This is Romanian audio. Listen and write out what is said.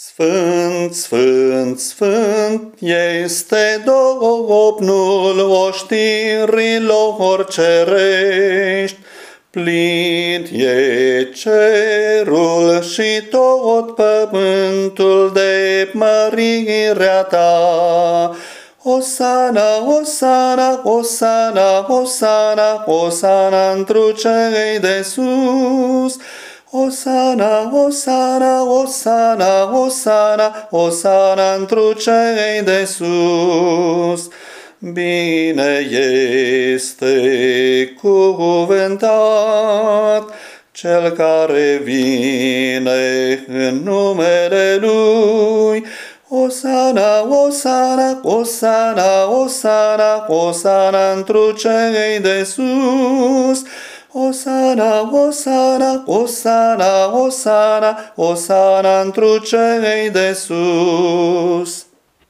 Sfânt, sfânt, sfânt este Domnul oștirilor cerești, Plin e cerul și tot pământul de mărirea ta. Osana, Osana, Osana, Osana, Osana întru cei de sus, Osana, Osana, Osana, Osana, Osana întru cei de sus. Bine este cuvântat cel care vine în numele Lui. Osana, Osana, Osana, Osana, Osana întru cei de sus. Osana, Osana, Osana, Osana, Osana întru cei de sus.